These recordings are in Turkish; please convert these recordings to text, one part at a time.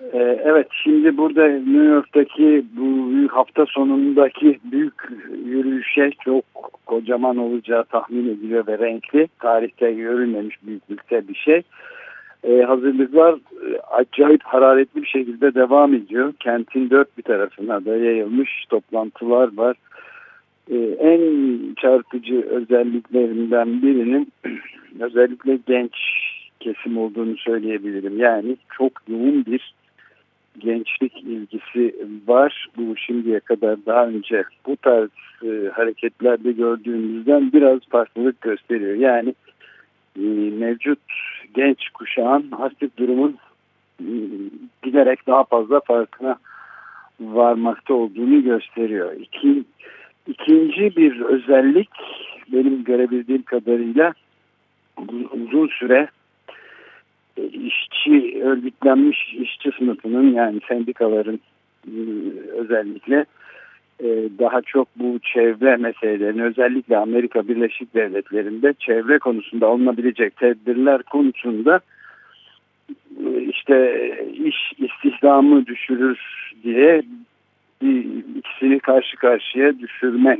Ee, evet şimdi burada New York'taki bu büyük hafta sonundaki büyük yürüyüşe çok kocaman olacağı tahmin ediliyor ve renkli. Tarihte görülmemiş büyüklükte bir şey. Ee, hazırlıklar e, acayip hararetli bir şekilde devam ediyor. Kentin dört bir tarafına da yayılmış toplantılar var. Ee, en çarpıcı özelliklerinden birinin özellikle genç kesim olduğunu söyleyebilirim. Yani çok yoğun bir gençlik ilgisi var. Bu şimdiye kadar daha önce bu tarz e, hareketlerde gördüğümüzden biraz farklılık gösteriyor. Yani e, mevcut genç kuşağın artık durumun e, giderek daha fazla farkına varmakta olduğunu gösteriyor. İki, ikinci bir özellik benim görebildiğim kadarıyla uzun süre örgütlenmiş işçi sınıfının yani sendikaların e, özellikle e, daha çok bu çevre meselelerini özellikle Amerika Birleşik Devletleri'nde çevre konusunda alınabilecek tedbirler konusunda e, işte iş istihdamı düşürür diye bir ikisini karşı karşıya düşürme,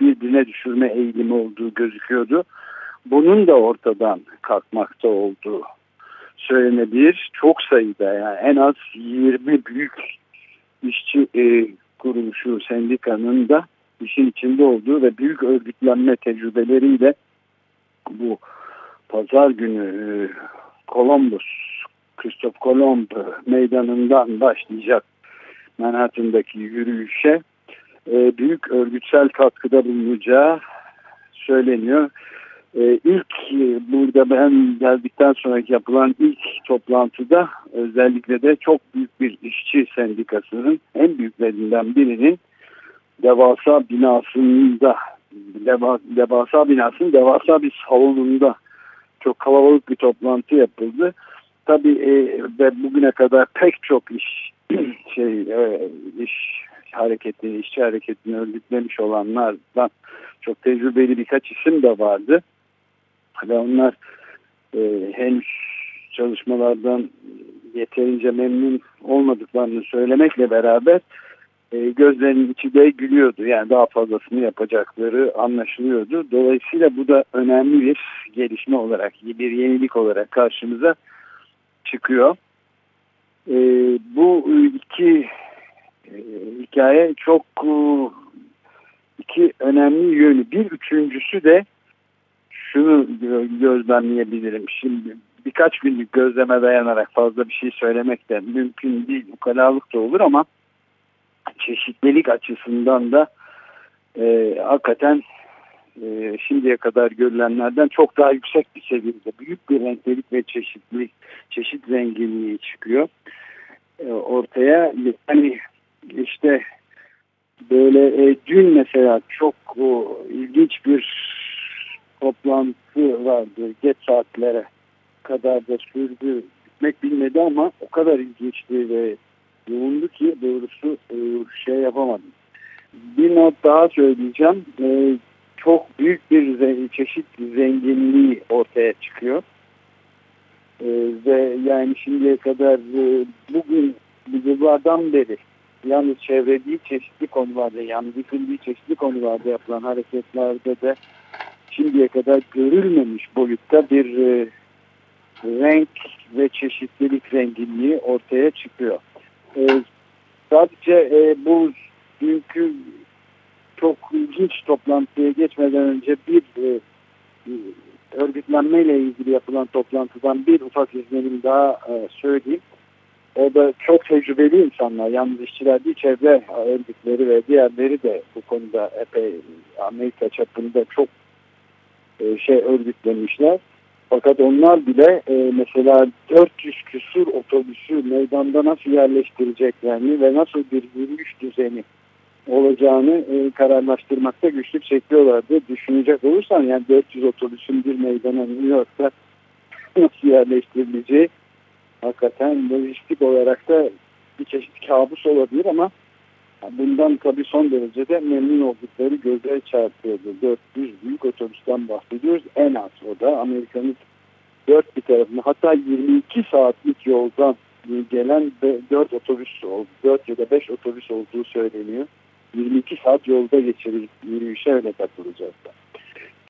birbirine düşürme eğilimi olduğu gözüküyordu. Bunun da ortadan kalkmakta olduğu söylenebilir. Çok sayıda yani en az 20 büyük işçi e, kuruluşu sendikanın da işin içinde olduğu ve büyük örgütlenme tecrübeleriyle bu pazar günü e, Columbus, Christoph Kolomb meydanından başlayacak Manhattan'daki yürüyüşe e, büyük örgütsel katkıda bulunacağı söyleniyor. Ee, ilk e, burada ben geldikten sonra yapılan ilk toplantıda özellikle de çok büyük bir işçi sendikasının en büyüklerinden birinin devasa binasında deva, devasa binasının devasa bir salonunda çok kalabalık bir toplantı yapıldı. Tabii e, ve bugüne kadar pek çok iş şey e, iş hareketini, işçi hareketini örgütlemiş olanlardan çok tecrübeli birkaç isim de vardı ve onlar e, henüz çalışmalardan yeterince memnun olmadıklarını söylemekle beraber e, gözlerinin içi de gülüyordu. Yani daha fazlasını yapacakları anlaşılıyordu. Dolayısıyla bu da önemli bir gelişme olarak, bir yenilik olarak karşımıza çıkıyor. E, bu iki e, hikaye çok e, iki önemli yönü. Bir üçüncüsü de şunu gözlemleyebilirim. Şimdi birkaç günlük gözleme dayanarak fazla bir şey söylemek de mümkün değil. Bu kalalık da olur ama çeşitlilik açısından da e, hakikaten e, şimdiye kadar görülenlerden çok daha yüksek bir seviyede büyük bir renklilik ve çeşitlilik, çeşit zenginliği çıkıyor e, ortaya. Yani işte böyle e, dün mesela çok o, ilginç bir toplantı vardı. Geç saatlere kadar da sürdü. Gitmek bilmedi ama o kadar ilginçti ve yoğundu ki doğrusu e, şey yapamadım. Bir not daha söyleyeceğim. E, çok büyük bir çeşit zenginliği ortaya çıkıyor. E, ve yani şimdiye kadar bugün yıllardan beri yalnız çevre değil çeşitli konularda yani yıkıldığı çeşitli konularda yapılan hareketlerde de şimdiye kadar görülmemiş boyutta bir e, renk ve çeşitlilik zenginliği ortaya çıkıyor. E, sadece e, bu dünkü çok ilginç toplantıya geçmeden önce bir e, örgütlenmeyle ilgili yapılan toplantıdan bir ufak izlenim daha e, söyleyeyim. O da çok tecrübeli insanlar. Yalnız işçiler değil, çevre örgütleri ve diğerleri de bu konuda epey Amerika çapında çok e, şey örgütlemişler. Fakat onlar bile e, mesela 400 küsur otobüsü meydanda nasıl yerleştireceklerini ve nasıl bir yürüyüş düzeni olacağını e, kararlaştırmakta güçlük çekiyorlardı. Düşünecek olursan yani 400 otobüsün bir meydana New York'ta nasıl yerleştirileceği hakikaten lojistik olarak da bir çeşit kabus olabilir ama Bundan tabii son derece de memnun oldukları göze çarpıyordu. 400 büyük otobüsten bahsediyoruz. En az o da Amerika'nın dört bir tarafında hatta 22 saatlik yoldan gelen 4 otobüs oldu. 4 ya da 5 otobüs olduğu söyleniyor. 22 saat yolda geçirip yürüyüşe öyle katılacağız.